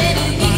querer ir.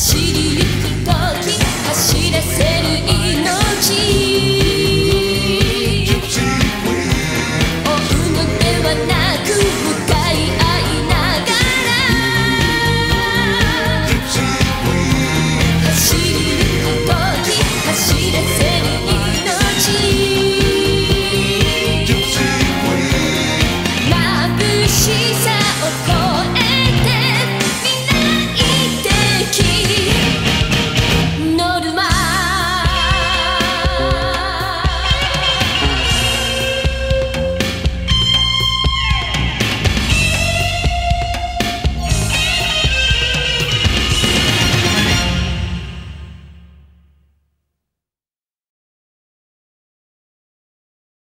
CD